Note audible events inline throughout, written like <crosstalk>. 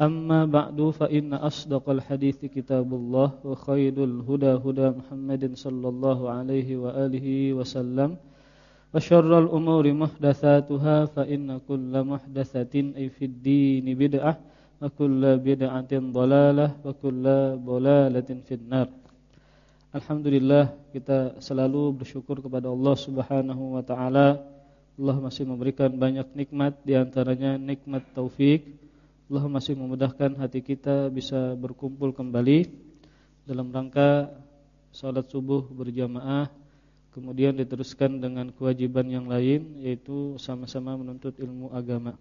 أما بعد فإن أصدق الحديث كتاب الله وخير الهدى هدى محمد صلى الله عليه وآله وسلم وشر الأمور محدثاتها فإن كل محدثة أي في الدين بدعة وكل بدعة ضلالة وكل ضلالة في النار Alhamdulillah kita selalu bersyukur kepada Allah Subhanahu wa taala. Allah masih memberikan banyak nikmat di antaranya nikmat taufik Allah masih memudahkan hati kita bisa berkumpul kembali dalam rangka salat subuh berjamaah kemudian diteruskan dengan kewajiban yang lain yaitu sama-sama menuntut ilmu agama.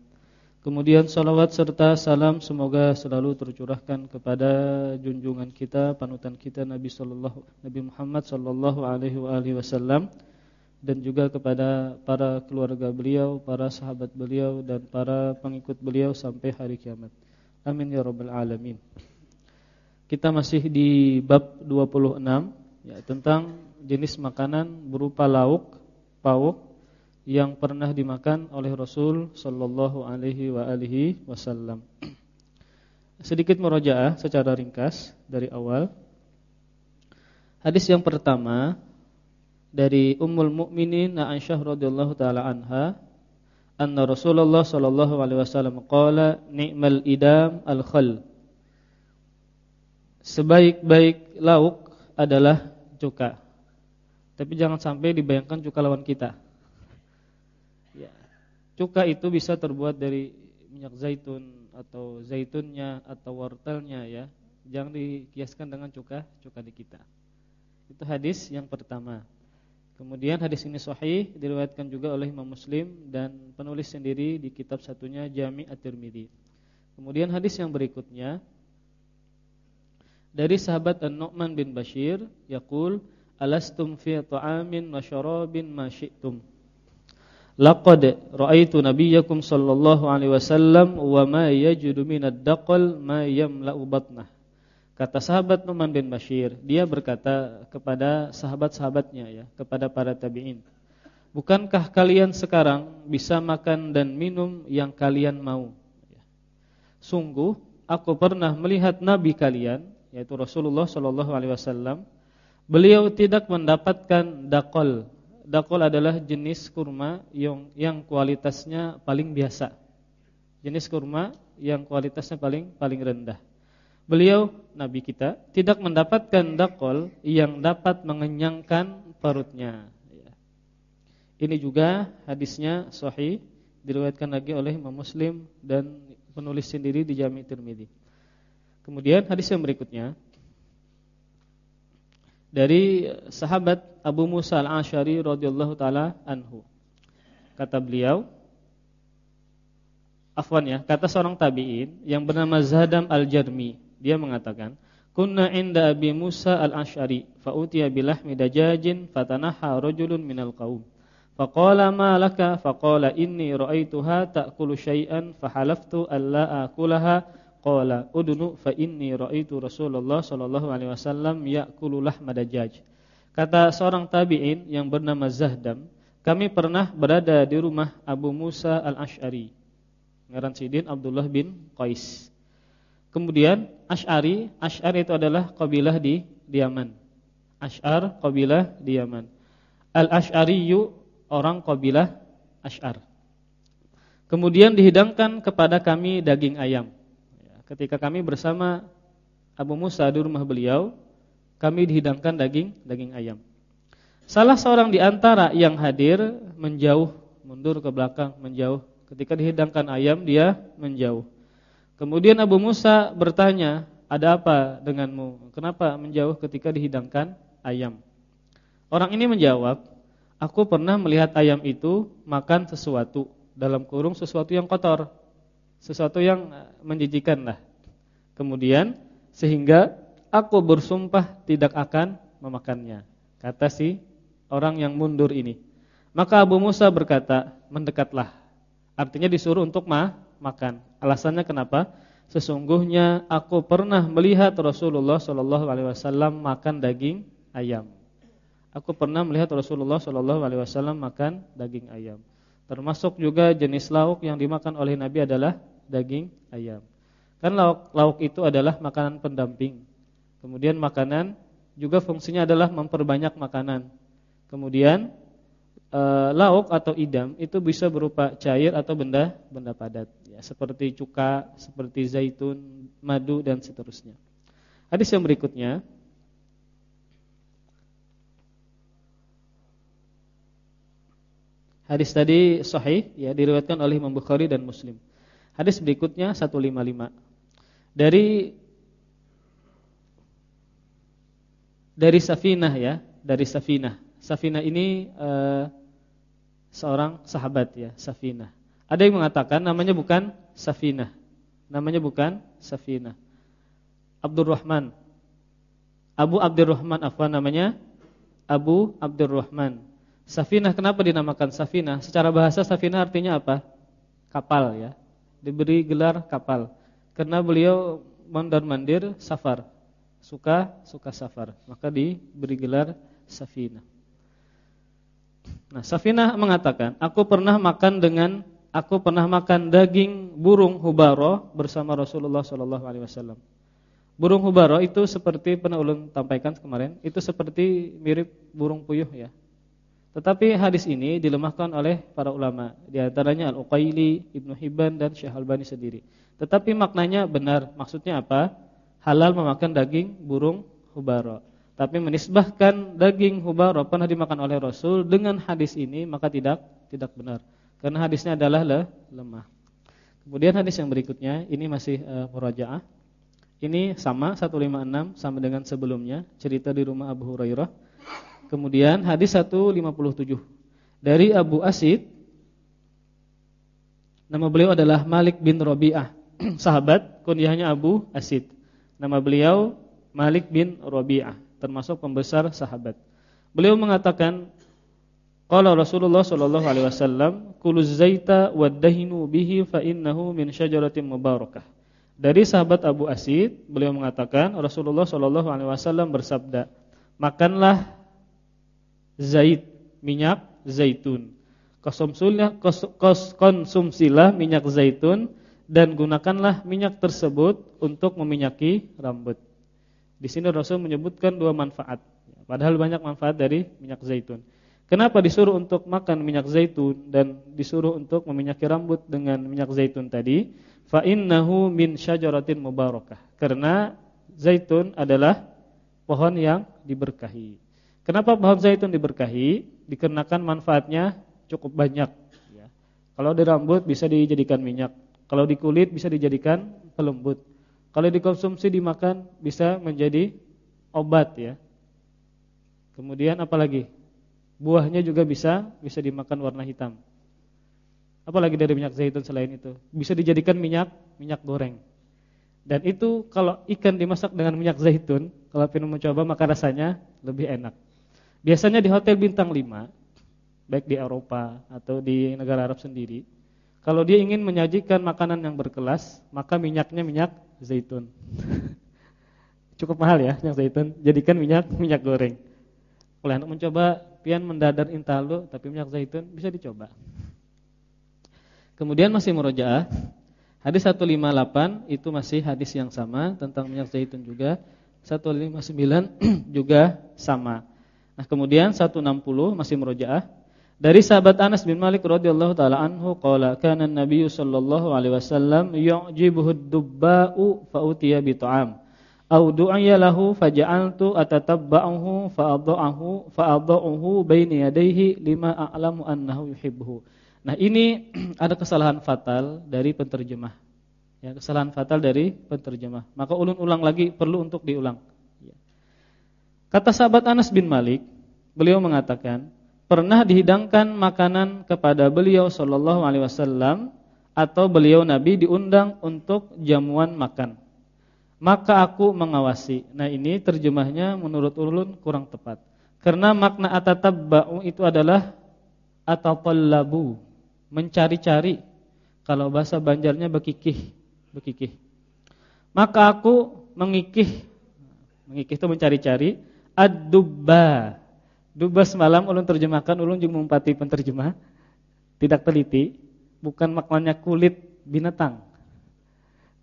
Kemudian salawat serta salam semoga selalu tercurahkan kepada junjungan kita, panutan kita Nabi sallallahu Nabi Muhammad sallallahu alaihi wasallam dan juga kepada para keluarga beliau, para sahabat beliau dan para pengikut beliau sampai hari kiamat. Amin ya rabbal alamin. Kita masih di bab 26 ya tentang jenis makanan berupa lauk, pauk yang pernah dimakan oleh Rasul sallallahu alaihi wa alihi wasallam. Sedikit murojaah secara ringkas dari awal. Hadis yang pertama dari Ummul Mukminin Aisyah radhiyallahu taala anha anna Rasulullah sallallahu alaihi wasallam qala ni'mal idam al-khal Sebaik-baik lauk adalah cuka. Tapi jangan sampai dibayangkan cuka lawan kita. Ya. Cuka itu bisa terbuat dari minyak zaitun atau zaitunnya atau wortelnya ya. Jangan dikiaskan dengan cuka cuka di kita. Itu hadis yang pertama. Kemudian hadis ini sahih diriwayatkan juga oleh Imam Muslim dan penulis sendiri di kitab satunya Jami' At-Tirmidzi. Kemudian hadis yang berikutnya dari sahabat An-Nu'man bin Bashir yaqul alastum fi ta'amin wa syarabin ma syi'tum. Laqad ra'aitu nabiyyakum sallallahu alaihi wasallam wa ma yajidu minad daqal ma yamla'u batnah. Kata sahabat Numan bin Bashir, dia berkata kepada sahabat-sahabatnya ya, kepada para tabi'in. Bukankah kalian sekarang bisa makan dan minum yang kalian mau? Sungguh, aku pernah melihat nabi kalian, yaitu Rasulullah wasallam, beliau tidak mendapatkan dakol. Dakol adalah jenis kurma yang yang kualitasnya paling biasa. Jenis kurma yang kualitasnya paling paling rendah beliau Nabi kita tidak mendapatkan dakol yang dapat mengenyangkan perutnya. Ya. Ini juga hadisnya sahih diriwayatkan lagi oleh Imam Muslim dan penulis sendiri di Jami' Tirmidzi. Kemudian hadis yang berikutnya dari sahabat Abu Musa Al-Asy'ari radhiyallahu taala anhu. Kata beliau, afwan ya, kata seorang tabi'in yang bernama Zadam Al-Jarmi dia mengatakan, "Kunna inda Abi Musa al-Asy'ari, fa utiya bilahmi dajajin fatanaha rajulun minal qaum." Faqala ma laka? Faqala inni ra'aituha ta'kulu syai'an fahalaftu alla akulaha. Qala udnu fa inni ra'aitu Rasulullah sallallahu alaihi wasallam ya'kulu lahma dajaj. Kata seorang tabi'in yang bernama Zahdam, kami pernah berada di rumah Abu Musa al-Asy'ari. Ngaran Sidin Abdullah bin Qais. Kemudian Ash'ari, Ash'ari itu adalah kabilah di, di Yaman. Ash'ar kabilah di Yaman. Al-Ash'ariyu orang kabilah Ash'ar. Kemudian dihidangkan kepada kami daging ayam. Ya, ketika kami bersama Abu Musa di rumah beliau, kami dihidangkan daging daging ayam. Salah seorang di antara yang hadir menjauh, mundur ke belakang, menjauh. Ketika dihidangkan ayam, dia menjauh. Kemudian Abu Musa bertanya, "Ada apa denganmu? Kenapa menjauh ketika dihidangkan ayam?" Orang ini menjawab, "Aku pernah melihat ayam itu makan sesuatu, dalam kurung sesuatu yang kotor, sesuatu yang menjijikan lah." Kemudian sehingga aku bersumpah tidak akan memakannya. Kata si orang yang mundur ini. Maka Abu Musa berkata, "Mendekatlah." Artinya disuruh untuk ma makan. Alasannya kenapa? Sesungguhnya aku pernah melihat Rasulullah Shallallahu alaihi wasallam makan daging ayam. Aku pernah melihat Rasulullah Shallallahu alaihi wasallam makan daging ayam. Termasuk juga jenis lauk yang dimakan oleh Nabi adalah daging ayam. Kan lauk lauk itu adalah makanan pendamping. Kemudian makanan juga fungsinya adalah memperbanyak makanan. Kemudian e, lauk atau idam itu bisa berupa cair atau benda benda padat ya, seperti cuka, seperti zaitun, madu dan seterusnya. Hadis yang berikutnya Hadis tadi sahih ya diriwayatkan oleh Imam Bukhari dan Muslim. Hadis berikutnya 155. Dari dari Safinah ya, dari Safinah. Safinah ini uh, seorang sahabat ya, Safinah. Ada yang mengatakan namanya bukan Safinah. Namanya bukan Safinah. Abdurrahman. Abu Abdurrahman apa namanya? Abu Abdurrahman. Safinah kenapa dinamakan Safinah? Secara bahasa Safinah artinya apa? Kapal ya. Diberi gelar kapal. Karena beliau mondar-mandir safar. Suka suka safar. Maka diberi gelar Safinah. Nah, Safinah mengatakan, aku pernah makan dengan aku pernah makan daging burung hubaro bersama Rasulullah sallallahu alaihi wasallam. Burung hubaro itu seperti pernah ulun sampaikan kemarin, itu seperti mirip burung puyuh ya. Tetapi hadis ini dilemahkan oleh para ulama, di antaranya Al-Uqaili, Ibnu Hibban dan Syekh Albani sendiri. Tetapi maknanya benar. Maksudnya apa? Halal memakan daging burung hubaro. Tapi menisbahkan daging hubara pernah dimakan oleh Rasul dengan hadis ini maka tidak tidak benar. Karena hadisnya adalah le, lemah. Kemudian hadis yang berikutnya ini masih uh, murajaah. Ini sama 156 sama dengan sebelumnya, cerita di rumah Abu Hurairah. Kemudian hadis 157 dari Abu Asid Nama beliau adalah Malik bin Rabi'ah, <clears throat> sahabat, kunyahnya Abu Asid. Nama beliau Malik bin Rabi'ah termasuk pembesar sahabat. Beliau mengatakan qala Rasulullah sallallahu alaihi wasallam kuluz zaita wadahinu bihi fa innahu min syajaratin mubarakah. Dari sahabat Abu Asid, beliau mengatakan Rasulullah sallallahu alaihi wasallam bersabda, "Makanlah zait, minyak zaitun. Konsumsilah konsumsilah minyak zaitun dan gunakanlah minyak tersebut untuk meminyaki rambut." Di sini Rasul menyebutkan dua manfaat. Padahal banyak manfaat dari minyak zaitun. Kenapa disuruh untuk makan minyak zaitun dan disuruh untuk meminyaki rambut dengan minyak zaitun tadi? Fa innahu min syajaratin mubarakah. Karena zaitun adalah pohon yang diberkahi. Kenapa pohon zaitun diberkahi? Dikarenakan manfaatnya cukup banyak. Ya. Kalau di rambut bisa dijadikan minyak. Kalau di kulit bisa dijadikan pelembut. Kalau dikonsumsi dimakan bisa menjadi obat ya. Kemudian apalagi? Buahnya juga bisa bisa dimakan warna hitam. Apalagi dari minyak zaitun selain itu? Bisa dijadikan minyak minyak goreng. Dan itu kalau ikan dimasak dengan minyak zaitun, kalau pengen mencoba maka rasanya lebih enak. Biasanya di hotel bintang 5, baik di Eropa atau di negara Arab sendiri, kalau dia ingin menyajikan makanan yang berkelas, maka minyaknya minyak zaitun. <laughs> Cukup mahal ya minyak zaitun. Jadikan minyak <laughs> minyak goreng. Kalau hendak mencoba pian mendadar intalu tapi minyak zaitun bisa dicoba. Kemudian masih murojaah. Hadis 158 itu masih hadis yang sama tentang minyak zaitun juga. 159 <clears throat> juga sama. Nah, kemudian 160 masih murojaah. Dari sahabat Anas bin Malik radhiyallahu taala anhu qala kana an-nabiy sallallahu alaihi wasallam yu'jibuhu ad-dubba'u fa utiya bi ta'am au du'iya lahu faja'altu atatabba'uhu fa'adha'uhu fa'adha'uhu baina yadayhi lima a'lamu annahu yuhibbuhu. Nah, ini <clears throat> ada kesalahan fatal dari penterjemah. Ya, kesalahan fatal dari penterjemah. Maka ulun ulang lagi perlu untuk diulang. Ya. Kata sahabat Anas bin Malik, beliau mengatakan, pernah dihidangkan makanan kepada beliau sallallahu alaihi wasallam atau beliau nabi diundang untuk jamuan makan maka aku mengawasi. Nah, ini terjemahnya menurut ulun kurang tepat. Karena makna atatabba'u itu adalah atatallabu, mencari-cari. Kalau bahasa Banjarnya bekikih, bekikih. Maka aku mengikih. Mengikih itu mencari-cari ad-dubba. Dubba semalam ulun terjemahkan, ulun juga mengumpati penterjemah. Tidak teliti, bukan maknanya kulit binatang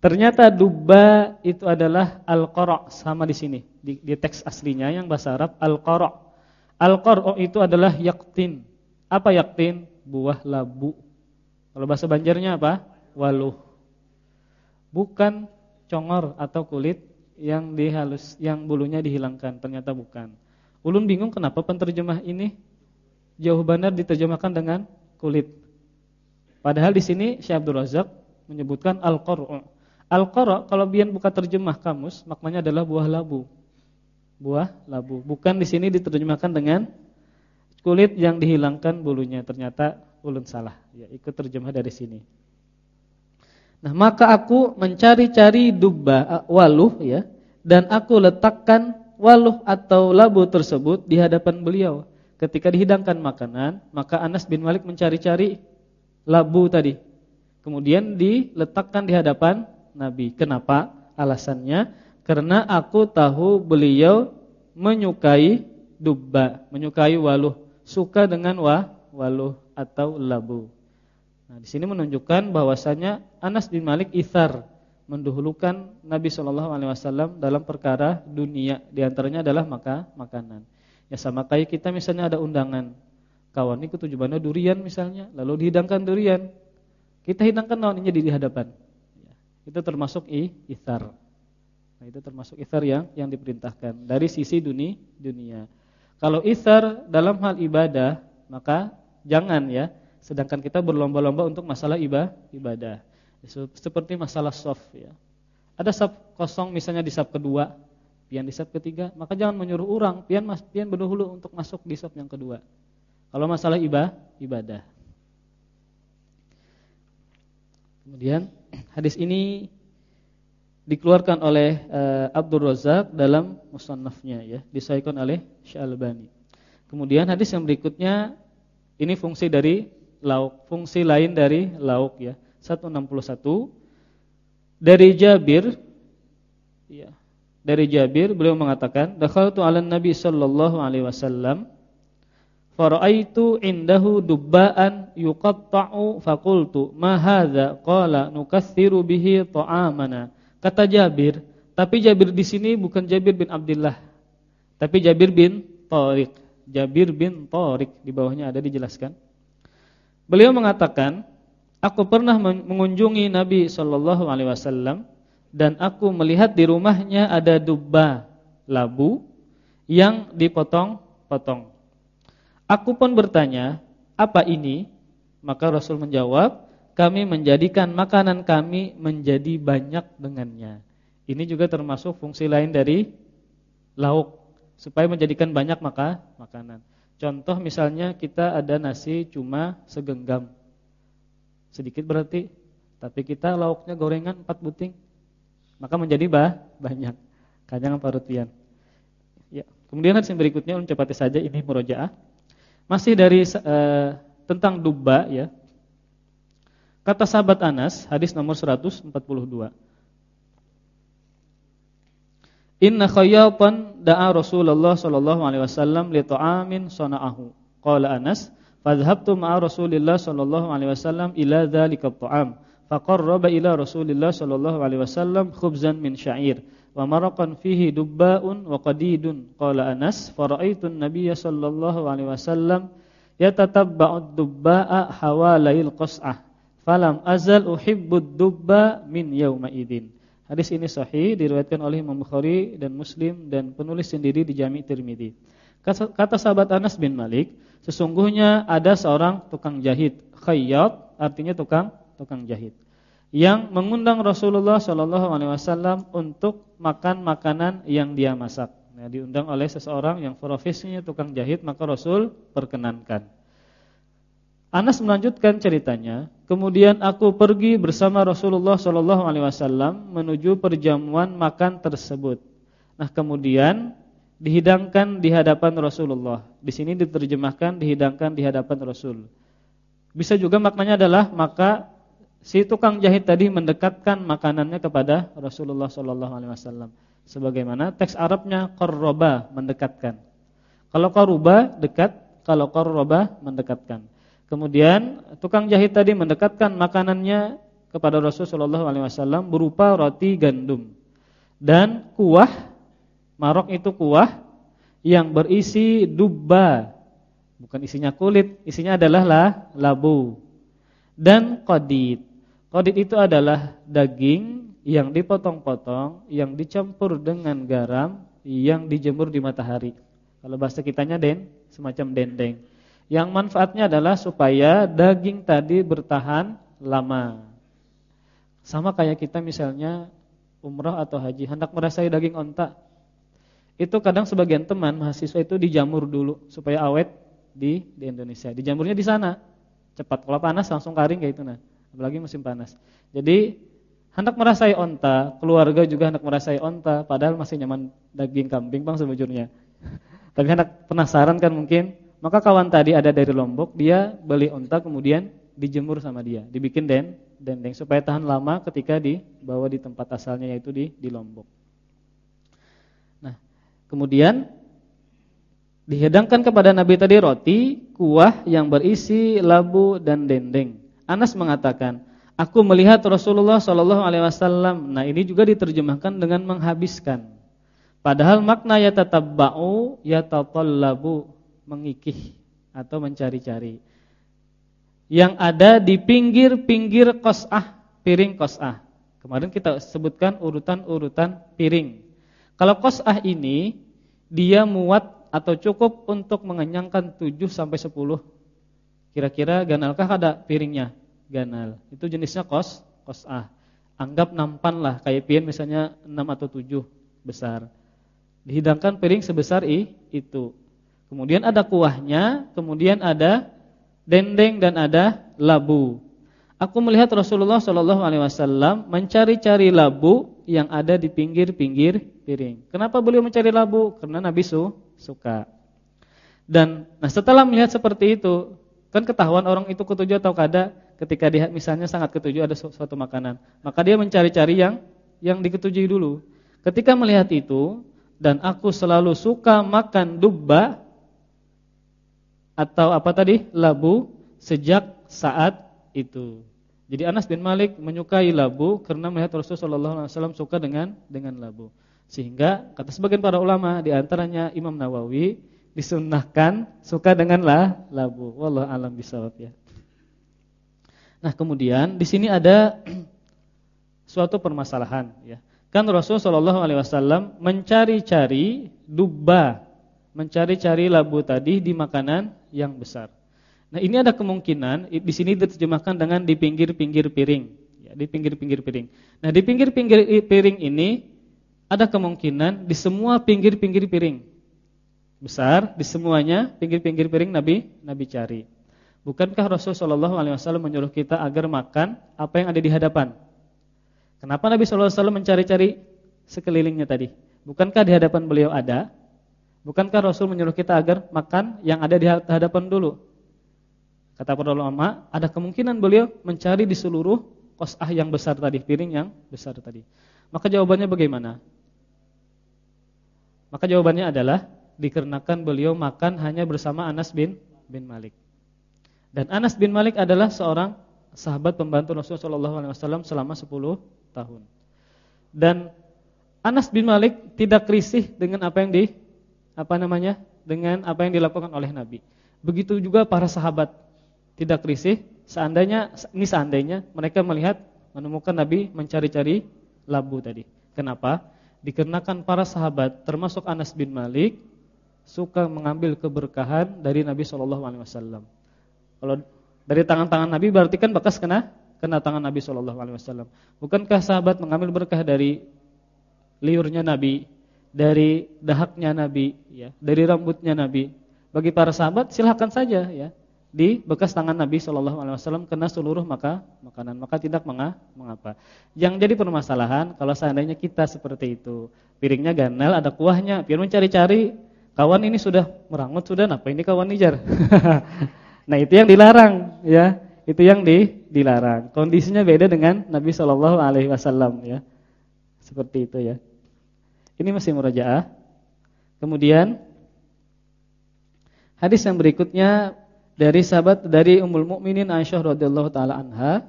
Ternyata duba itu adalah al-qara sama di sini di, di teks aslinya yang bahasa Arab al-qara. Al-qara itu adalah yaktin. Apa yaktin? Buah labu. Kalau bahasa Banjarnya apa? Waluh. Bukan congor atau kulit yang dihalus yang bulunya dihilangkan, ternyata bukan. Ulun bingung kenapa penterjemah ini jauh benar diterjemahkan dengan kulit. Padahal di sini Syekh Abdul Razak menyebutkan al-qara. Al-qara kalau biar buka terjemah kamus maknanya adalah buah labu. Buah labu. Bukan di sini diterjemahkan dengan kulit yang dihilangkan bulunya. Ternyata ulun salah. Ya, ikut terjemah dari sini. Nah, maka aku mencari-cari dubba waluh ya dan aku letakkan waluh atau labu tersebut di hadapan beliau. Ketika dihidangkan makanan, maka Anas bin Malik mencari-cari labu tadi. Kemudian diletakkan di hadapan Nabi. Kenapa? Alasannya karena aku tahu beliau menyukai dubba, menyukai waluh, suka dengan wa, waluh atau labu. Nah, di sini menunjukkan bahwasanya Anas bin Malik ithar mendahulukan Nabi Shallallahu alaihi wasallam dalam perkara dunia, di antaranya adalah maka makanan. Ya sama kayak kita misalnya ada undangan. Kawan ini ketujuannya durian misalnya, lalu dihidangkan durian. Kita hidangkan naon di hadapan itu termasuk i, ithar. Nah, itu termasuk ithar yang yang diperintahkan dari sisi dunia dunia. Kalau ithar dalam hal ibadah, maka jangan ya. Sedangkan kita berlomba-lomba untuk masalah ibadah. Seperti masalah soft ya. Ada sab kosong misalnya di sab kedua, pian di sab ketiga, maka jangan menyuruh orang pian mas pian berdahulu untuk masuk di sab yang kedua. Kalau masalah ibadah, ibadah. Kemudian <clears throat> hadis ini dikeluarkan oleh uh, Abdul Razak dalam musannafnya ya, disahihkan oleh Syalbani. Kemudian hadis yang berikutnya ini fungsi dari lauk, fungsi lain dari lauk ya. 161 dari Jabir ya. Dari Jabir beliau mengatakan, "Dakhaltu 'alan Nabi sallallahu alaihi wasallam Faraitu indahu dubbaan yuqatta'u faqultu ma hadza qala nukatsiru bihi ta'amana. Kata Jabir, tapi Jabir di sini bukan Jabir bin Abdullah, tapi Jabir bin Tariq. Jabir bin Tariq di bawahnya ada dijelaskan. Beliau mengatakan, aku pernah mengunjungi Nabi sallallahu alaihi wasallam dan aku melihat di rumahnya ada dubba labu yang dipotong-potong. Aku pun bertanya, apa ini? Maka Rasul menjawab, kami menjadikan makanan kami menjadi banyak dengannya. Ini juga termasuk fungsi lain dari lauk supaya menjadikan banyak maka makanan. Contoh misalnya kita ada nasi cuma segenggam. Sedikit berarti, tapi kita lauknya gorengan 4 buting. Maka menjadi bah, banyak. Kanyang parutian. Ya, kemudian hadis yang berikutnya uncapati saja ini murojaah. Masih dari uh, tentang dubba ya. Kata sahabat Anas, hadis nomor 142. Inna khayyatan da'a Rasulullah sallallahu alaihi wasallam li ta'amin sana'ahu. Qala Anas, "Fadhhabtu ma'a Rasulillah sallallahu alaihi wasallam ila dzalika at-ta'am." Faqarraba ila Rasulillah sallallahu alaihi wasallam khubzan min sya'ir wa maraqan fihi dubba'un wa qadidun qala Anas fara'aitu an-nabiy sallallahu alaihi wasallam yatatabba'u dubba'a hawalayil qas'ah falam azal uhibbud dubba min yauma idzin Hadis ini sahih diriwayatkan oleh Imam Bukhari dan Muslim dan penulis sendiri di Jami' Tirmidzi. Kata sahabat Anas bin Malik, sesungguhnya ada seorang tukang jahit, khayyat artinya tukang tukang jahit yang mengundang Rasulullah Shallallahu alaihi wasallam untuk makan makanan yang dia masak. Nah, diundang oleh seseorang yang profesinya tukang jahit, maka Rasul perkenankan. Anas melanjutkan ceritanya, kemudian aku pergi bersama Rasulullah Shallallahu alaihi wasallam menuju perjamuan makan tersebut. Nah, kemudian dihidangkan di hadapan Rasulullah. Di sini diterjemahkan dihidangkan di hadapan Rasul. Bisa juga maknanya adalah maka si tukang jahit tadi mendekatkan makanannya kepada Rasulullah sallallahu alaihi wasallam. Sebagaimana teks Arabnya qarraba mendekatkan. Kalau qaruba dekat, kalau qarraba mendekatkan. Kemudian tukang jahit tadi mendekatkan makanannya kepada Rasulullah sallallahu alaihi wasallam berupa roti gandum dan kuah marok itu kuah yang berisi dubba. Bukan isinya kulit, isinya adalah lah, labu dan qadid. Qadid itu adalah daging yang dipotong-potong, yang dicampur dengan garam, yang dijemur di matahari. Kalau bahasa kitanya den, semacam dendeng. Yang manfaatnya adalah supaya daging tadi bertahan lama. Sama kayak kita misalnya umrah atau haji, hendak merasai daging onta. Itu kadang sebagian teman mahasiswa itu dijamur dulu supaya awet di di Indonesia. Dijamurnya di sana. Cepat kalau panas langsung kering kayak itu nah apalagi musim panas. Jadi hendak merasai onta, keluarga juga hendak merasai onta, padahal masih nyaman daging kambing bang sebujurnya. <laughs> Tapi hendak penasaran kan mungkin, maka kawan tadi ada dari Lombok, dia beli onta kemudian dijemur sama dia, dibikin den, dendeng supaya tahan lama ketika dibawa di tempat asalnya yaitu di di Lombok. Kemudian dihidangkan kepada Nabi tadi roti, kuah yang berisi labu dan dendeng. Anas mengatakan, aku melihat Rasulullah Shallallahu alaihi wasallam. Nah, ini juga diterjemahkan dengan menghabiskan. Padahal makna ya yatatabba'u yatatallabu, mengikih atau mencari-cari. Yang ada di pinggir-pinggir qas'ah, piring qas'ah. Kemarin kita sebutkan urutan-urutan piring. Kalau qas'ah ini dia muat atau cukup untuk mengenyangkan 7 sampai 10. Kira-kira ganalkah ada piringnya? ganal. Itu jenisnya kos, kos A. Anggap nampan lah, kayak pian misalnya 6 atau 7 besar. Dihidangkan piring sebesar i, itu. Kemudian ada kuahnya, kemudian ada dendeng dan ada labu. Aku melihat Rasulullah Shallallahu Alaihi Wasallam mencari-cari labu yang ada di pinggir-pinggir piring. Kenapa beliau mencari labu? Karena Nabi su suka. Dan nah setelah melihat seperti itu, kan ketahuan orang itu ketujuh atau kada ketika dia misalnya sangat ketujuh ada suatu makanan, maka dia mencari-cari yang yang diketujui dulu. Ketika melihat itu dan aku selalu suka makan dubba atau apa tadi? labu sejak saat itu. Jadi Anas bin Malik menyukai labu karena melihat Rasulullah SAW suka dengan dengan labu. Sehingga kata sebagian para ulama di antaranya Imam Nawawi disunnahkan suka dengan lah labu. Wallahu alam bisawab ya. Nah, kemudian di sini ada <clears throat> suatu permasalahan ya. Kan Rasul sallallahu alaihi wasallam mencari-cari duba, mencari-cari labu tadi di makanan yang besar. Nah, ini ada kemungkinan di sini diterjemahkan dengan di pinggir-pinggir piring, ya, di pinggir-pinggir piring. Nah, di pinggir-pinggir piring ini ada kemungkinan di semua pinggir-pinggir piring. Besar, di semuanya pinggir-pinggir piring Nabi Nabi cari. Bukankah Rasulullah Shallallahu Alaihi Wasallam menyuruh kita agar makan apa yang ada di hadapan? Kenapa Nabi Shallallahu Alaihi Wasallam mencari-cari sekelilingnya tadi? Bukankah di hadapan beliau ada? Bukankah Rasul menyuruh kita agar makan yang ada di hadapan dulu? Kata para ulama, ada kemungkinan beliau mencari di seluruh kosah yang besar tadi, piring yang besar tadi. Maka jawabannya bagaimana? Maka jawabannya adalah dikarenakan beliau makan hanya bersama Anas bin bin Malik. Dan Anas bin Malik adalah seorang sahabat pembantu Rasulullah SAW selama 10 tahun. Dan Anas bin Malik tidak risih dengan apa yang di apa namanya? dengan apa yang dilakukan oleh Nabi. Begitu juga para sahabat tidak risih seandainya ini seandainya mereka melihat menemukan Nabi mencari-cari labu tadi. Kenapa? Dikarenakan para sahabat termasuk Anas bin Malik suka mengambil keberkahan dari Nabi Shallallahu alaihi wasallam. Kalau dari tangan-tangan Nabi berarti kan bekas kena kena tangan Nabi Shallallahu alaihi wasallam. Bukankah sahabat mengambil berkah dari liurnya Nabi, dari dahaknya Nabi, ya, dari rambutnya Nabi? Bagi para sahabat silahkan saja ya di bekas tangan Nabi Shallallahu Alaihi Wasallam kena seluruh maka makanan maka tidak mengapa. Yang jadi permasalahan kalau seandainya kita seperti itu piringnya ganel ada kuahnya, biar mencari-cari kawan ini sudah merangut sudah, apa ini kawan nijar? <laughs> nah itu yang dilarang ya, itu yang di, dilarang. Kondisinya beda dengan Nabi Shallallahu Alaihi Wasallam ya, seperti itu ya. Ini masih murajaah. Kemudian hadis yang berikutnya dari sahabat dari Ummul Mukminin Aisyah radhiyallahu taala anha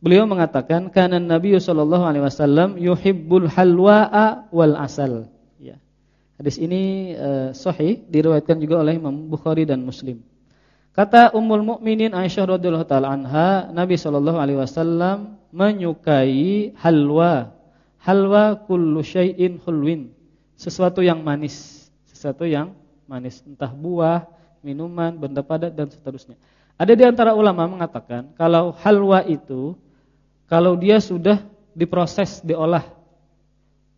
beliau mengatakan kana Nabi sallallahu alaihi wasallam yuhibbul halwa'a wal asal. Ya. Hadis ini uh, sahih diriwayatkan juga oleh Imam Bukhari dan Muslim. Kata Ummul Mukminin Aisyah radhiyallahu taala anha Nabi sallallahu alaihi wasallam menyukai halwa. Halwa kullu syai'in hulwin. Sesuatu yang manis. Sesuatu yang manis. Entah buah minuman, benda padat dan seterusnya. Ada di antara ulama mengatakan kalau halwa itu kalau dia sudah diproses, diolah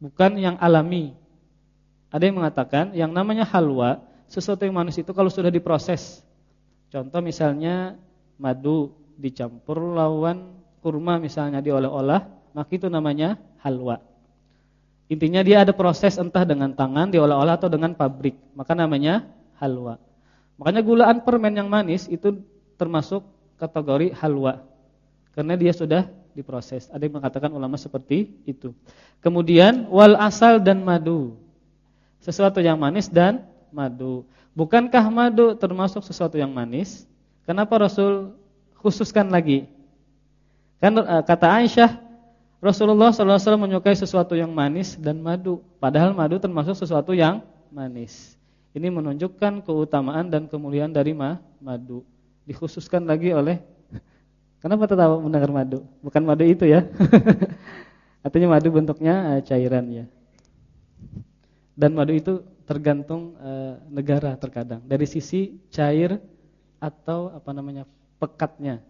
bukan yang alami. Ada yang mengatakan yang namanya halwa sesuatu yang manis itu kalau sudah diproses. Contoh misalnya madu dicampur lawan kurma misalnya diolah-olah, maka itu namanya halwa. Intinya dia ada proses entah dengan tangan diolah-olah atau dengan pabrik, maka namanya halwa. Makanya gulaan permen yang manis itu termasuk kategori halwa. Karena dia sudah diproses. Ada yang mengatakan ulama seperti itu. Kemudian wal asal dan madu. Sesuatu yang manis dan madu. Bukankah madu termasuk sesuatu yang manis? Kenapa Rasul khususkan lagi? Kan eh, kata Aisyah, Rasulullah SAW menyukai sesuatu yang manis dan madu. Padahal madu termasuk sesuatu yang manis. Ini menunjukkan keutamaan dan kemuliaan dari ma, madu. Dikhususkan lagi oleh Kenapa tertawa mendengar madu? Bukan madu itu ya. <laughs> Artinya madu bentuknya uh, cairan ya. Dan madu itu tergantung uh, negara terkadang dari sisi cair atau apa namanya pekatnya.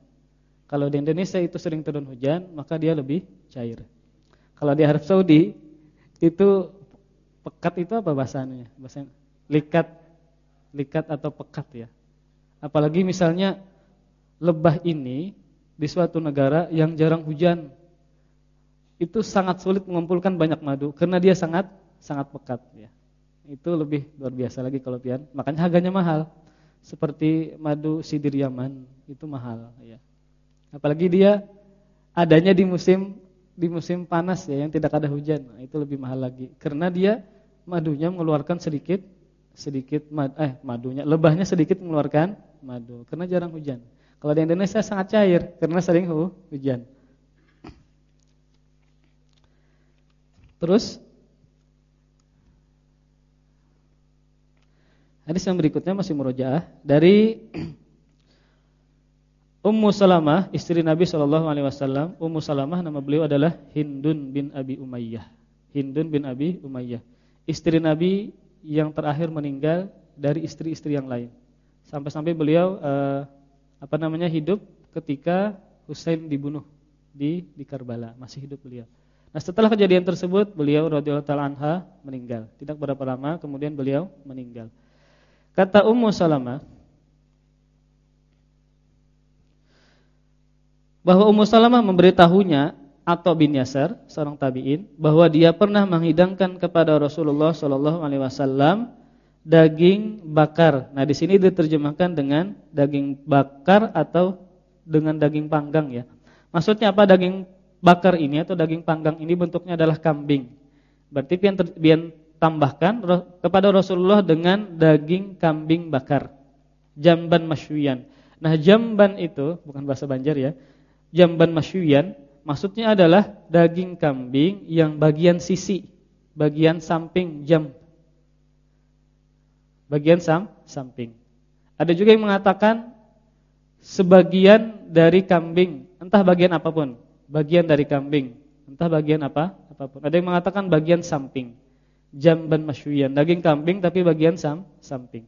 Kalau di Indonesia itu sering turun hujan, maka dia lebih cair. Kalau di Arab Saudi itu pekat itu apa bahasanya? Bahasanya likat likat atau pekat ya. Apalagi misalnya lebah ini di suatu negara yang jarang hujan itu sangat sulit mengumpulkan banyak madu karena dia sangat sangat pekat ya. Itu lebih luar biasa lagi kalau pian. Makanya harganya mahal. Seperti madu sidir Yaman itu mahal ya. Apalagi dia adanya di musim di musim panas ya yang tidak ada hujan. Nah, itu lebih mahal lagi karena dia madunya mengeluarkan sedikit sedikit mad, eh madunya, lebahnya sedikit mengeluarkan madu karena jarang hujan. Kalau di Indonesia sangat cair karena sering hu, hujan. Terus hadis yang berikutnya masih murojaah dari <clears throat> Ummu Salamah, istri Nabi Shallallahu alaihi wasallam. Ummu Salamah nama beliau adalah Hindun bin Abi Umayyah. Hindun bin Abi Umayyah. Istri Nabi yang terakhir meninggal dari istri-istri yang lain. Sampai-sampai beliau eh, apa namanya hidup ketika Husain dibunuh di di Karbala, masih hidup beliau. Nah, setelah kejadian tersebut beliau radhiyallahu taala anha meninggal. Tidak berapa lama kemudian beliau meninggal. Kata Ummu Salamah bahwa Ummu Salamah memberitahunya atau bin Yasar, seorang tabi'in, bahwa dia pernah menghidangkan kepada Rasulullah sallallahu alaihi wasallam daging bakar. Nah, di sini diterjemahkan dengan daging bakar atau dengan daging panggang ya. Maksudnya apa daging bakar ini atau daging panggang ini bentuknya adalah kambing. Berarti pian, pian tambahkan kepada Rasulullah dengan daging kambing bakar. Jamban masyuyan. Nah, jamban itu bukan bahasa Banjar ya. Jamban masyuyan Maksudnya adalah daging kambing yang bagian sisi, bagian samping jam. Bagian sam, samping. Ada juga yang mengatakan sebagian dari kambing, entah bagian apa pun, bagian dari kambing. Entah bagian apa, apa pun. Ada yang mengatakan bagian samping. Jamban masyuyan, daging kambing tapi bagian sam, samping.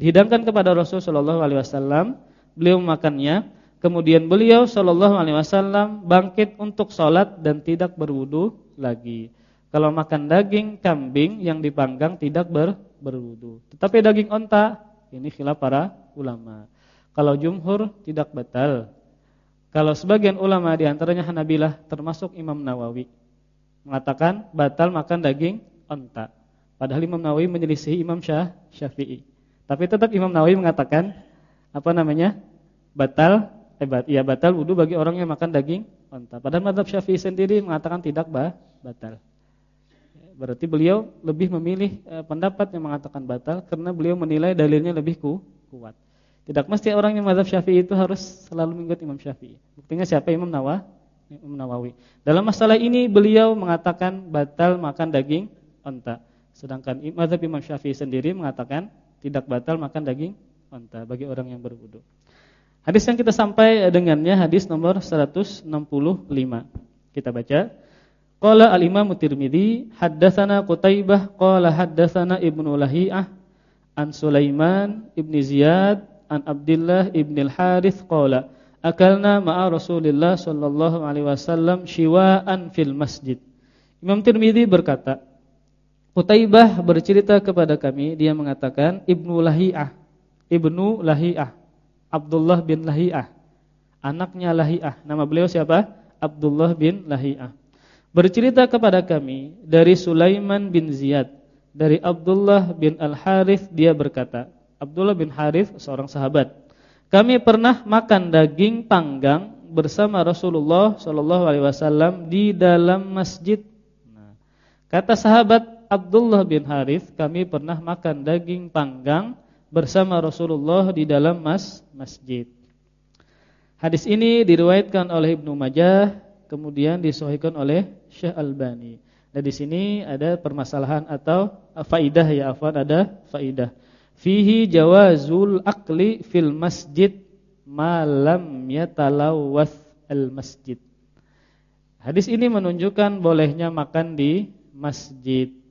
Dihidangkan kepada Rasul sallallahu alaihi wasallam, beliau makannya, kemudian beliau sallallahu alaihi wasallam bangkit untuk sholat dan tidak berwudu lagi. Kalau makan daging kambing yang dipanggang tidak ber, berwudu. Tetapi daging onta ini khilaf para ulama. Kalau jumhur tidak batal. Kalau sebagian ulama di antaranya Hanabilah termasuk Imam Nawawi mengatakan batal makan daging onta. Padahal Imam Nawawi menyelisih Imam Syah Syafi'i. Tapi tetap Imam Nawawi mengatakan apa namanya? batal eh bat, ya batal wudu bagi orang yang makan daging onta. Padahal mazhab Syafi'i sendiri mengatakan tidak bah, batal. Berarti beliau lebih memilih eh, pendapat yang mengatakan batal karena beliau menilai dalilnya lebih ku, kuat. Tidak mesti orang yang mazhab Syafi'i itu harus selalu mengikut Imam Syafi'i. Buktinya siapa Imam Nawawi? Imam Nawawi. Dalam masalah ini beliau mengatakan batal makan daging onta. Sedangkan mazhab Imam Syafi'i sendiri mengatakan tidak batal makan daging onta bagi orang yang berwudu. Hadis yang kita sampai dengannya hadis nomor 165. Kita baca. Qala al-Imam Tirmizi, haddatsana Qutaibah qala haddatsana Ibnu Lahiyah an Sulaiman ibni Ziyad an Abdullah ibn al-Harith qala akalna ma'a Rasulillah sallallahu alaihi wasallam shiwa'an fil masjid. Imam Tirmizi berkata, Qutaibah bercerita kepada kami, dia mengatakan Ibnu Lahiyah, Ibnu Lahiyah, Abdullah bin Lahiyah, anaknya Lahiyah. Nama beliau siapa? Abdullah bin Lahiyah. Bercerita kepada kami dari Sulaiman bin Ziyad, dari Abdullah bin Al-Harith dia berkata, Abdullah bin Harith seorang sahabat. Kami pernah makan daging panggang bersama Rasulullah Shallallahu alaihi wasallam di dalam masjid. Nah, kata sahabat Abdullah bin Harith, kami pernah makan daging panggang bersama Rasulullah di dalam mas masjid. Hadis ini diriwayatkan oleh Ibnu Majah, kemudian disahihkan oleh Syekh Albani. Nah di sini ada permasalahan atau faidah ya afwan ada faidah fihi jawazul akli fil masjid malam yatalawwath al masjid. Hadis ini menunjukkan bolehnya makan di masjid.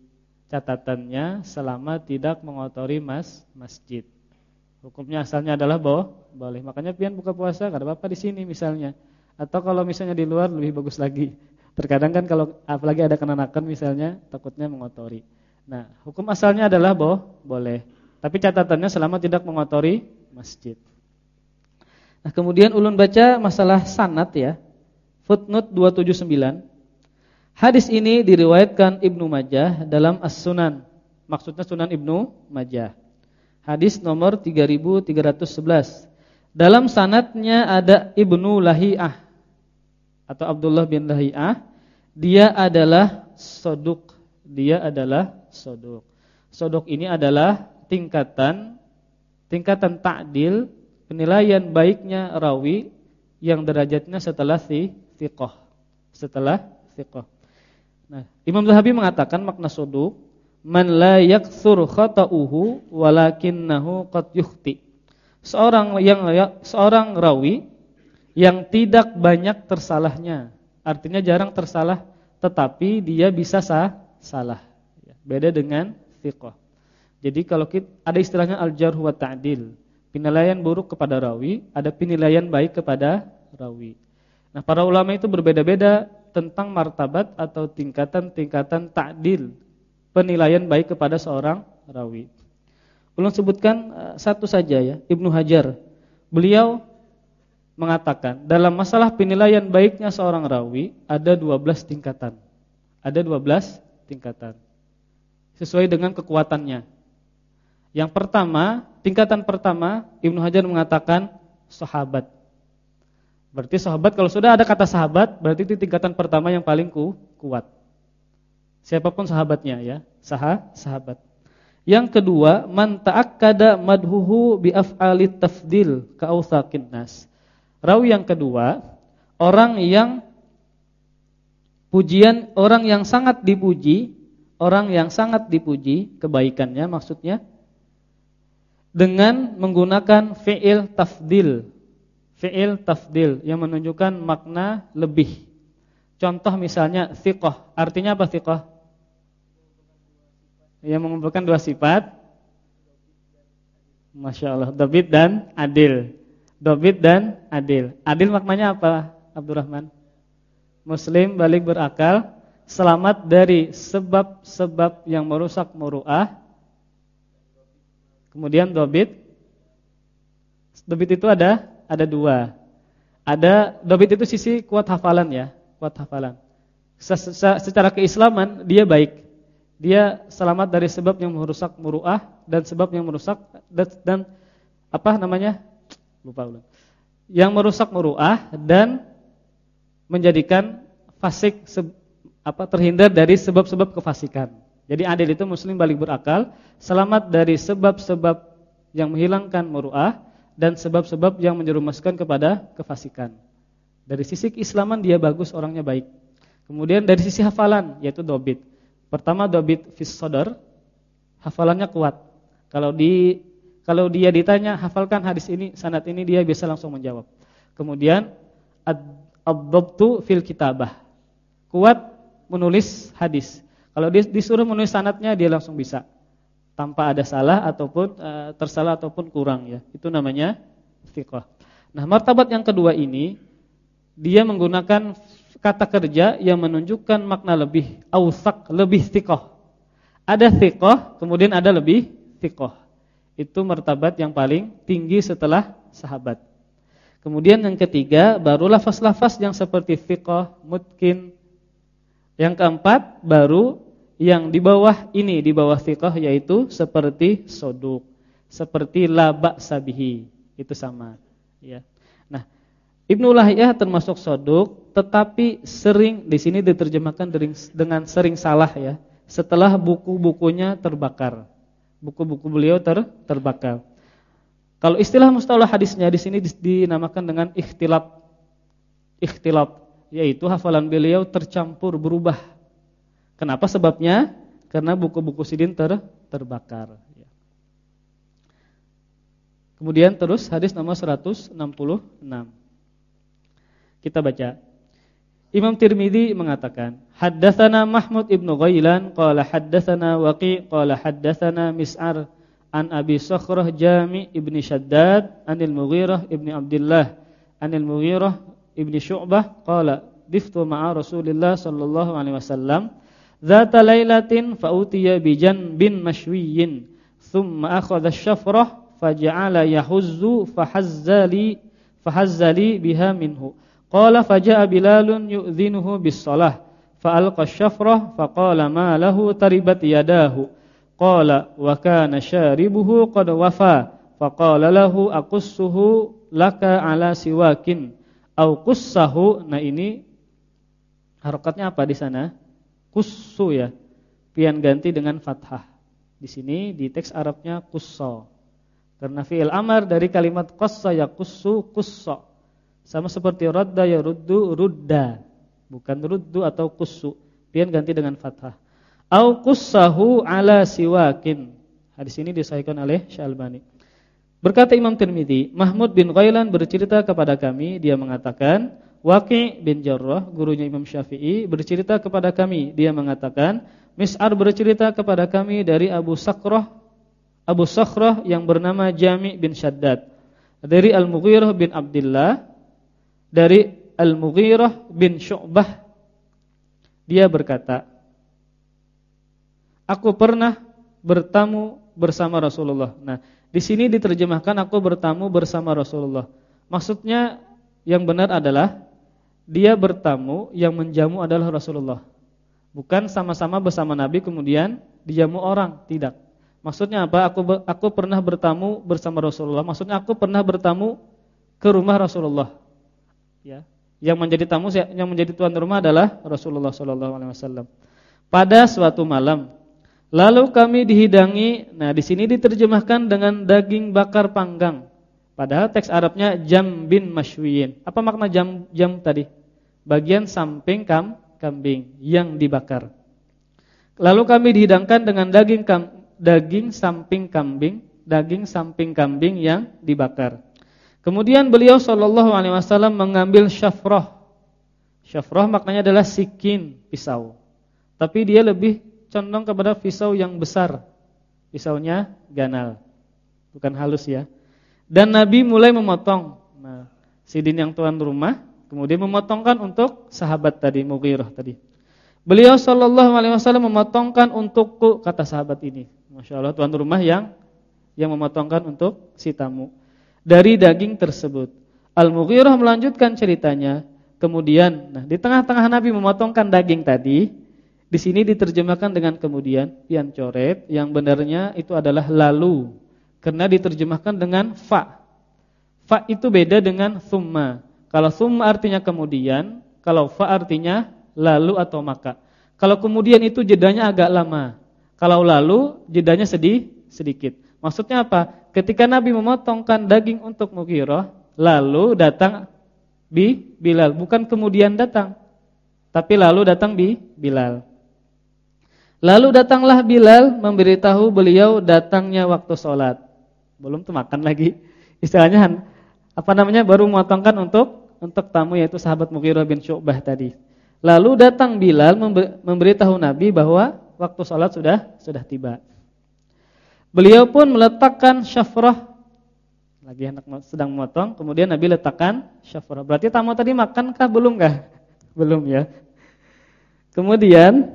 Catatannya selama tidak mengotori mas masjid. Hukumnya asalnya adalah boh, boleh. Makanya pian buka puasa enggak apa-apa di sini misalnya. Atau kalau misalnya di luar lebih bagus lagi. <laughs> Terkadang kan kalau apalagi ada kenakan misalnya takutnya mengotori. Nah, hukum asalnya adalah boh, boleh. Tapi catatannya selama tidak mengotori masjid. Nah, kemudian ulun baca masalah sanat ya. Footnote 279. Hadis ini diriwayatkan Ibnu Majah dalam As-Sunan. Maksudnya Sunan Ibnu Majah. Hadis nomor 3311. Dalam sanatnya ada Ibnu Lahiyah atau Abdullah bin Lahiyah. Dia adalah soduk. Dia adalah soduk. Soduk ini adalah tingkatan tingkatan ta'dil, penilaian baiknya rawi yang derajatnya setelah si thiqah. Setelah thiqah. Nah, Imam Zahabi mengatakan makna suduk man la yaktsur khata'uhu walakinnahu qad yukhti. Seorang yang ya, seorang rawi yang tidak banyak tersalahnya. Artinya jarang tersalah tetapi dia bisa sah, salah. Beda dengan thiqah. Jadi kalau kita, ada istilahnya al-jarh wa ta'dil. Penilaian buruk kepada rawi, ada penilaian baik kepada rawi. Nah, para ulama itu berbeda-beda tentang martabat atau tingkatan-tingkatan ta'dil, penilaian baik kepada seorang rawi. Ulun sebutkan uh, satu saja ya, Ibnu Hajar. Beliau mengatakan dalam masalah penilaian baiknya seorang rawi ada 12 tingkatan. Ada 12 tingkatan. Sesuai dengan kekuatannya. Yang pertama, tingkatan pertama Ibnu Hajar mengatakan sahabat. Berarti sahabat kalau sudah ada kata sahabat, berarti itu tingkatan pertama yang paling ku, kuat. Siapa pun sahabatnya ya, saha, sahabat. Yang kedua, man ta'akkada madhuhu bi af'ali tafdil ka nas. Rawi yang kedua, orang yang pujian orang yang sangat dipuji, orang yang sangat dipuji kebaikannya maksudnya dengan menggunakan fi'il tafdil. Fi'il tafdil yang menunjukkan makna lebih. Contoh misalnya thiqah. Artinya apa thiqah? Yang mengumpulkan dua sifat. Masya Allah. Dobit dan adil. Dobit dan adil. Adil maknanya apa Abdurrahman? Muslim balik berakal. Selamat dari sebab-sebab yang merusak muru'ah. Kemudian dobit. Dobit itu ada ada dua. Ada dobit itu sisi kuat hafalan ya kuat hafalan. Secara keislaman dia baik. Dia selamat dari sebab yang merusak muruah dan sebab yang merusak dan, dan apa namanya? Lupa ulang. Yang merusak muruah dan menjadikan fasik apa terhindar dari sebab-sebab kefasikan. Jadi adil itu muslim balik berakal, selamat dari sebab-sebab yang menghilangkan muruah dan sebab-sebab yang menjerumuskan kepada kefasikan. Dari sisi keislaman dia bagus, orangnya baik. Kemudian dari sisi hafalan yaitu dobit. Pertama dobit fis hafalannya kuat. Kalau di kalau dia ditanya hafalkan hadis ini, sanad ini dia bisa langsung menjawab. Kemudian ad-dabtu fil kitabah. Kuat menulis hadis. Kalau disuruh menulis sanatnya dia langsung bisa. Tanpa ada salah ataupun uh, tersalah ataupun kurang ya. Itu namanya thiqah. Nah, martabat yang kedua ini dia menggunakan kata kerja yang menunjukkan makna lebih ausak, lebih thiqah. Ada thiqah, kemudian ada lebih thiqah. Itu martabat yang paling tinggi setelah sahabat. Kemudian yang ketiga baru lafaz-lafaz yang seperti thiqah, mutkin. Yang keempat baru yang di bawah ini di bawah thiqah yaitu seperti soduk, seperti laba sabihi. Itu sama, ya. Ibnu Lahiyah termasuk soduk, tetapi sering di sini diterjemahkan dengan sering salah ya. Setelah buku-bukunya terbakar, buku-buku beliau ter terbakar. Kalau istilah mustalah hadisnya di sini dinamakan dengan ikhtilaf, ikhtilaf, yaitu hafalan beliau tercampur berubah. Kenapa sebabnya? Karena buku-buku sidin ter terbakar. Ya. Kemudian terus hadis nomor 166. Kita baca. Imam Tirmizi mengatakan, haddatsana Mahmud ibnu Ghailan qala haddatsana Waqi qala haddatsana Mis'ar an Abi Sakhrah Jami ibni Shaddad anil Mughirah ibni Abdullah anil Mughirah ibni Syu'bah qala diftu ma'a Rasulillah sallallahu alaihi wasallam Zata lailatin fa'utiya bijan bin mashwiyin. Thumma akhadha asy-syafrah faja'ala yahuzzu fahazzali fahazzali biha minhu. Qala faja'a Bilalun yu'dhinuhu bis-shalah fa'alqa asy-syafrah faqala ma lahu taribat yadahu. Qala wa kana syaribuhu qad wafa. Faqala lahu aqussuhu laka ala siwakin. Nah ini harokatnya apa di sana kussu ya pian ganti dengan fathah di sini di teks Arabnya qussa karena fi'il amar dari kalimat qassa yaqussu qussa sama seperti radda ya ruddu rudda. Bukan ruddu atau kusu. Pian ganti dengan fathah. Au qussahu ala siwakin. Hadis ini disahihkan oleh Syalbani. Berkata Imam Tirmizi, Mahmud bin Ghailan bercerita kepada kami, dia mengatakan, Waqi bin Jarrah, gurunya Imam Syafi'i, bercerita kepada kami, dia mengatakan, Mis'ar bercerita kepada kami dari Abu Sakrah, Abu Sakhrah yang bernama Jami bin Shaddad, dari Al-Mughirah bin Abdullah, dari Al-Mughirah bin Syu'bah dia berkata Aku pernah bertamu bersama Rasulullah. Nah, di sini diterjemahkan aku bertamu bersama Rasulullah. Maksudnya yang benar adalah dia bertamu, yang menjamu adalah Rasulullah. Bukan sama-sama bersama Nabi kemudian dijamu orang, tidak. Maksudnya apa? Aku aku pernah bertamu bersama Rasulullah. Maksudnya aku pernah bertamu ke rumah Rasulullah ya. Yang menjadi tamu yang menjadi tuan rumah adalah Rasulullah sallallahu alaihi wasallam. Pada suatu malam, lalu kami dihidangi, nah di sini diterjemahkan dengan daging bakar panggang. Padahal teks Arabnya jam bin mashwiyin. Apa makna jam jam tadi? Bagian samping kam, kambing yang dibakar. Lalu kami dihidangkan dengan daging kam, daging samping kambing, daging samping kambing yang dibakar. Kemudian beliau sallallahu alaihi wasallam mengambil syafrah. Syafrah maknanya adalah sikin, pisau. Tapi dia lebih condong kepada pisau yang besar. Pisaunya ganal. Bukan halus ya. Dan Nabi mulai memotong. Nah, Sidin yang tuan rumah kemudian memotongkan untuk sahabat tadi Mughirah tadi. Beliau sallallahu alaihi wasallam memotongkan untukku kata sahabat ini. Masya Allah tuan rumah yang yang memotongkan untuk si tamu dari daging tersebut. Al-Mughirah melanjutkan ceritanya. Kemudian, nah di tengah-tengah Nabi memotongkan daging tadi, di sini diterjemahkan dengan kemudian pian coret, yang benarnya itu adalah lalu. Karena diterjemahkan dengan fa. Fa itu beda dengan thumma. Kalau thumma artinya kemudian, kalau fa artinya lalu atau maka. Kalau kemudian itu jedanya agak lama. Kalau lalu jedanya sedih sedikit. Maksudnya apa? Ketika Nabi memotongkan daging untuk Mughirah, lalu datang bi Bilal, bukan kemudian datang. Tapi lalu datang bi Bilal. Lalu datanglah Bilal memberitahu beliau datangnya waktu sholat. Belum tuh makan lagi. Istilahnya apa namanya baru memotongkan untuk untuk tamu yaitu sahabat Mughirah bin Syu'bah tadi. Lalu datang Bilal memberitahu Nabi bahwa waktu sholat sudah sudah tiba. Beliau pun meletakkan syafrah lagi hendak sedang memotong, kemudian Nabi letakkan syafrah. Berarti tamu tadi makankah belum kah? <laughs> Belum ya. Kemudian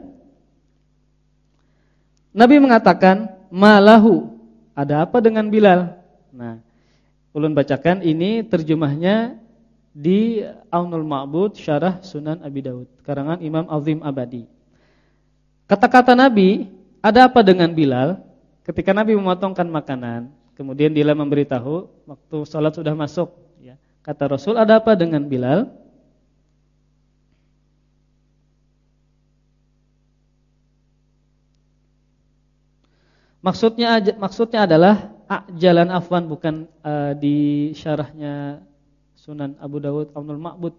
Nabi mengatakan, "Malahu." Ada apa dengan Bilal? Nah, ulun bacakan ini terjemahnya di Aunul Ma'bud Syarah Sunan Abi Daud, karangan Imam Azim Abadi. Kata-kata Nabi, "Ada apa dengan Bilal?" Ketika Nabi memotongkan makanan, Kemudian dia memberitahu waktu sholat sudah masuk. Ya. Kata Rasul, ada apa dengan Bilal? Maksudnya maksudnya adalah jalan afwan bukan uh, di syarahnya Sunan Abu Dawud Aunul Ma'bud.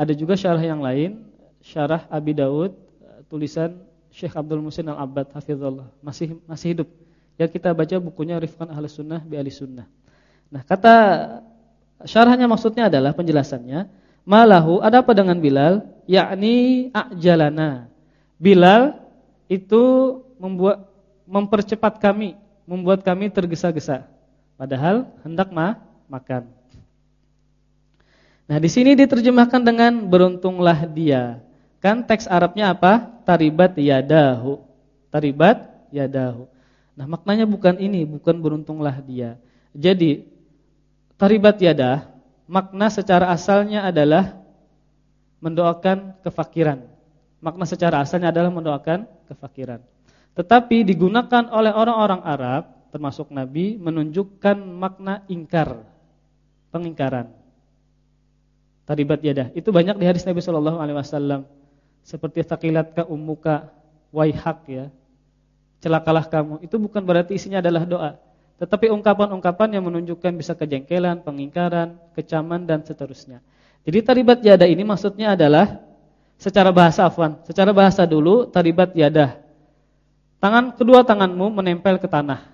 Ada juga syarah yang lain, syarah Abi Dawud tulisan Syekh Abdul Musin Al-Abbad hafizallah, masih masih hidup. Ya kita baca bukunya Rifqan Ahlus Sunnah bi Ahli Sunnah. Nah, kata syarahnya maksudnya adalah penjelasannya, malahu ada apa dengan Bilal? Yakni ajalana. Bilal itu membuat mempercepat kami, membuat kami tergesa-gesa. Padahal hendak ma makan. Nah, di sini diterjemahkan dengan beruntunglah dia. Kan teks Arabnya apa? Taribat yadahu. Taribat yadahu. Nah maknanya bukan ini, bukan beruntunglah dia. Jadi taribat yada makna secara asalnya adalah mendoakan kefakiran. Makna secara asalnya adalah mendoakan kefakiran. Tetapi digunakan oleh orang-orang Arab termasuk Nabi menunjukkan makna ingkar, pengingkaran. Taribat yada itu banyak di hadis Nabi Shallallahu alaihi wasallam seperti takilatka ummuka waihak ya celakalah kamu. Itu bukan berarti isinya adalah doa. Tetapi ungkapan-ungkapan yang menunjukkan bisa kejengkelan, pengingkaran, kecaman dan seterusnya. Jadi taribat yada ini maksudnya adalah secara bahasa afwan, secara bahasa dulu taribat yada. Tangan kedua tanganmu menempel ke tanah.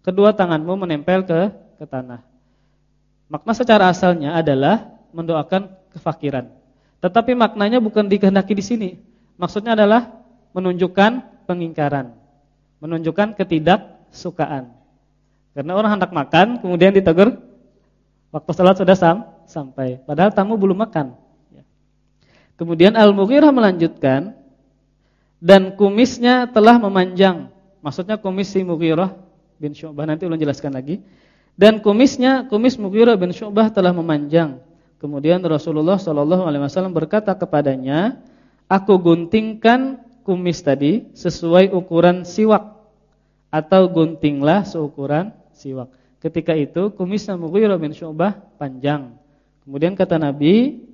Kedua tanganmu menempel ke ke tanah. Makna secara asalnya adalah mendoakan kefakiran. Tetapi maknanya bukan dikehendaki di sini. Maksudnya adalah menunjukkan pengingkaran menunjukkan ketidaksukaan. Karena orang hendak makan, kemudian ditegur waktu salat sudah sam sampai, padahal tamu belum makan. Kemudian Al-Mughirah melanjutkan dan kumisnya telah memanjang. Maksudnya kumis si Mughirah bin Syu'bah nanti ulun jelaskan lagi. Dan kumisnya, kumis Mughirah bin Syu'bah telah memanjang. Kemudian Rasulullah Shallallahu alaihi wasallam berkata kepadanya, "Aku guntingkan kumis tadi sesuai ukuran siwak atau guntinglah seukuran siwak. Ketika itu kumisnya Mughirah bin Syu'bah panjang. Kemudian kata Nabi,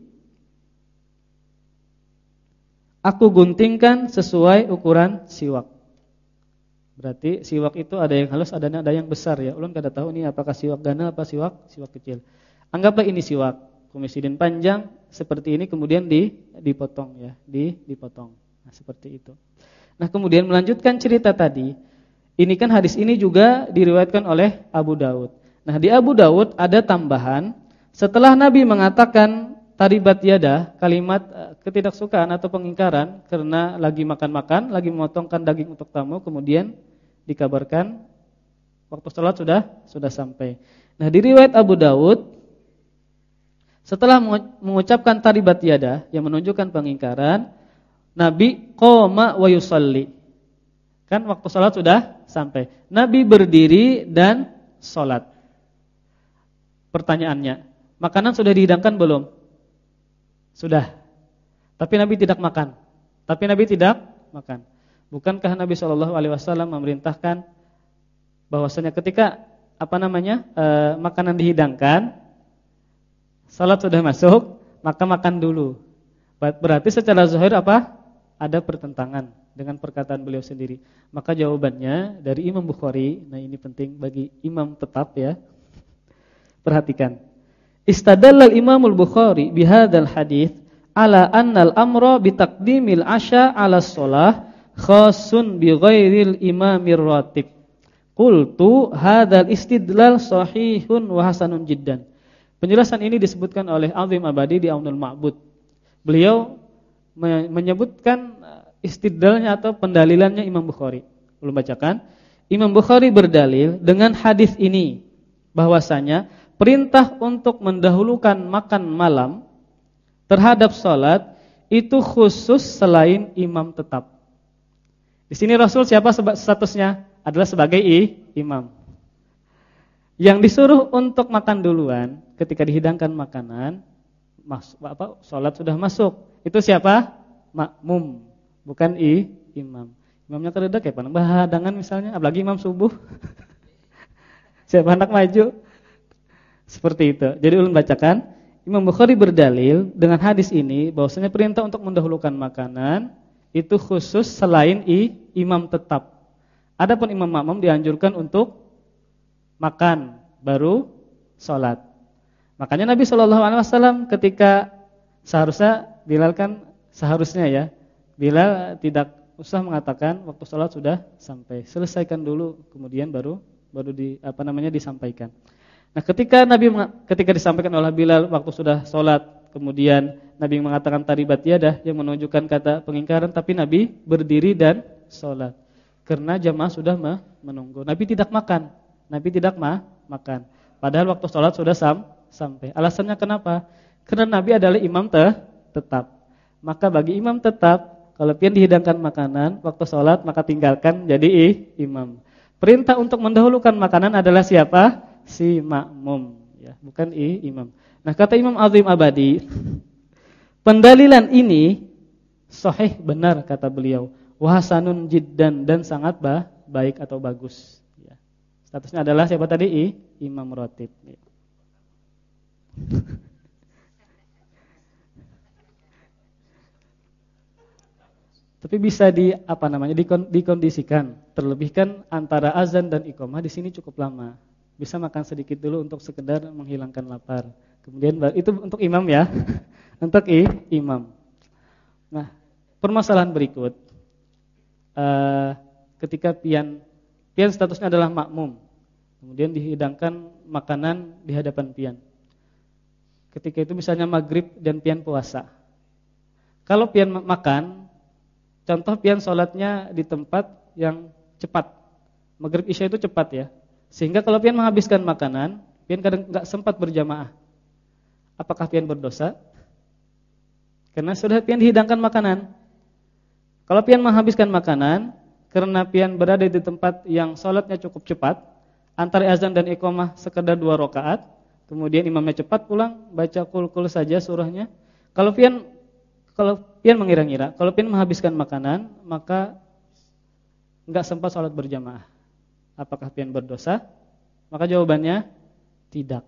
aku guntingkan sesuai ukuran siwak. Berarti siwak itu ada yang halus, ada yang ada yang besar ya. Ulun kada tahu ini apakah siwak ganal apa siwak siwak kecil. Anggaplah ini siwak, kumis panjang seperti ini kemudian di dipotong ya, di dipotong. Nah, seperti itu. Nah, kemudian melanjutkan cerita tadi. Ini kan hadis ini juga diriwayatkan oleh Abu Daud. Nah, di Abu Daud ada tambahan setelah Nabi mengatakan taribat yada, kalimat ketidaksukaan atau pengingkaran karena lagi makan-makan, lagi memotongkan daging untuk tamu, kemudian dikabarkan waktu sholat sudah sudah sampai. Nah, di riwayat Abu Dawud setelah mengucapkan taribat yada yang menunjukkan pengingkaran, Nabi qoma wa yusalli. Kan waktu sholat sudah sampai. Nabi berdiri dan sholat. Pertanyaannya, makanan sudah dihidangkan belum? Sudah. Tapi Nabi tidak makan. Tapi Nabi tidak makan. Bukankah Nabi Shallallahu Alaihi Wasallam memerintahkan bahwasanya ketika apa namanya e, makanan dihidangkan, salat sudah masuk, maka makan dulu. Berarti secara zahir apa? Ada pertentangan dengan perkataan beliau sendiri. Maka jawabannya dari Imam Bukhari, nah ini penting bagi imam tetap ya. Perhatikan. Istadallal Imamul Bukhari bihadzal hadis ala annal amra bitaqdimil asya ala shalah khasun bi ghairil imamir ratib. Qultu hadzal istidlal sahihun wa hasanun jiddan. Penjelasan ini disebutkan oleh Azim Abadi di Aunul Ma'bud. Beliau menyebutkan uh, istidlalnya atau pendalilannya Imam Bukhari. Belum bacakan. Imam Bukhari berdalil dengan hadis ini bahwasanya perintah untuk mendahulukan makan malam terhadap sholat itu khusus selain imam tetap. Di sini Rasul siapa statusnya? Adalah sebagai imam. Yang disuruh untuk makan duluan ketika dihidangkan makanan, mas, apa, sholat sudah masuk. Itu siapa? Makmum, bukan i, imam. Imamnya keredak ya, panang bahadangan misalnya, apalagi imam subuh. <laughs> siapa anak maju? Seperti itu. Jadi ulun bacakan Imam Bukhari berdalil dengan hadis ini bahwasanya perintah untuk mendahulukan makanan itu khusus selain i, imam tetap. Adapun imam makmum dianjurkan untuk makan baru sholat. Makanya Nabi Shallallahu Alaihi Wasallam ketika seharusnya Bilal kan seharusnya ya Bilal tidak usah mengatakan waktu sholat sudah sampai selesaikan dulu kemudian baru baru di apa namanya disampaikan. Nah, ketika Nabi ketika disampaikan oleh Bilal waktu sudah sholat, kemudian Nabi mengatakan taribat yadah yang menunjukkan kata pengingkaran, tapi Nabi berdiri dan sholat. Karena jamaah sudah menunggu. Nabi tidak makan. Nabi tidak ma makan. Padahal waktu sholat sudah sam sampai. Alasannya kenapa? Karena Nabi adalah imam te tetap. Maka bagi imam tetap, kalau pian dihidangkan makanan waktu sholat, maka tinggalkan jadi imam. Perintah untuk mendahulukan makanan adalah siapa? si makmum ya, bukan i, imam. Nah, kata Imam Azim Abadi, <laughs> pendalilan ini sahih benar kata beliau, wahasanun jiddan dan sangat bah, baik atau bagus. Statusnya adalah siapa tadi i, imam rotib ya. <laughs> Tapi bisa di apa namanya dikondisikan, terlebihkan antara azan dan iqamah di sini cukup lama bisa makan sedikit dulu untuk sekedar menghilangkan lapar. Kemudian itu untuk imam ya. <laughs> untuk i, imam. Nah, permasalahan berikut. Uh, ketika pian pian statusnya adalah makmum. Kemudian dihidangkan makanan di hadapan pian. Ketika itu misalnya maghrib dan pian puasa. Kalau pian makan, contoh pian sholatnya di tempat yang cepat. Maghrib isya itu cepat ya. Sehingga kalau pian menghabiskan makanan, pian kadang enggak sempat berjamaah. Apakah pian berdosa? Karena sudah pian dihidangkan makanan. Kalau pian menghabiskan makanan karena pian berada di tempat yang sholatnya cukup cepat, antara azan dan iqamah sekedar dua rakaat, kemudian imamnya cepat pulang baca kul-kul saja surahnya. Kalau pian kalau pian mengira-ngira, kalau pian menghabiskan makanan, maka enggak sempat sholat berjamaah apakah pian berdosa? Maka jawabannya tidak.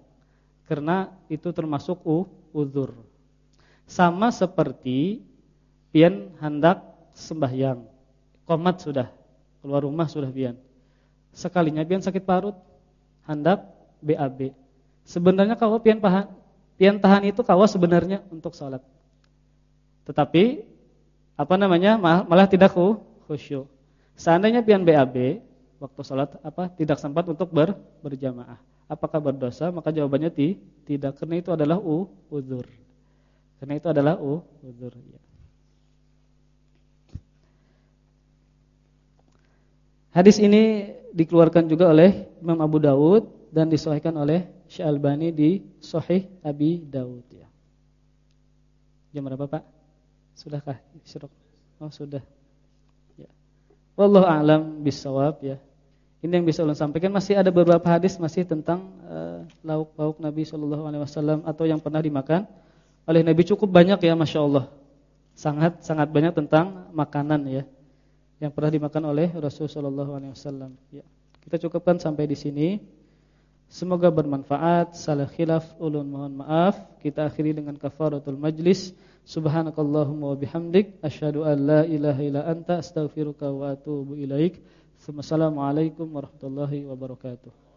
Karena itu termasuk u, uzur. Sama seperti pian hendak sembahyang. Komat sudah, keluar rumah sudah pian. Sekalinya pian sakit parut, hendak BAB. Sebenarnya kalau pian tahan, pian tahan itu kawa sebenarnya untuk sholat. Tetapi apa namanya malah tidak khusyuk. Seandainya pian BAB, waktu sholat apa tidak sempat untuk ber, berjamaah. Apakah berdosa? Maka jawabannya ti, tidak. Karena itu adalah u, uzur. Karena itu adalah u, uzur. Ya. Hadis ini dikeluarkan juga oleh Imam Abu Dawud dan disahihkan oleh Syekh Albani di Sahih Abi Dawud ya. Jam berapa, Pak? Sudahkah? Oh, sudah. Ya. Wallahu a'lam bisawab ya. Ini yang bisa ulun sampaikan masih ada beberapa hadis masih tentang uh, lauk-lauk Nabi sallallahu alaihi wasallam atau yang pernah dimakan oleh Nabi cukup banyak ya Masya Allah Sangat sangat banyak tentang makanan ya yang pernah dimakan oleh Rasulullah SAW. Ya. Kita cukupkan sampai di sini. Semoga bermanfaat. Salah khilaf ulun mohon maaf. Kita akhiri dengan kafaratul majlis. Subhanakallahumma wa bihamdik asyhadu an la ilaha illa anta astaghfiruka wa atubu ilaik. Wassalamualaikum warahmatullahi wabarakatuh.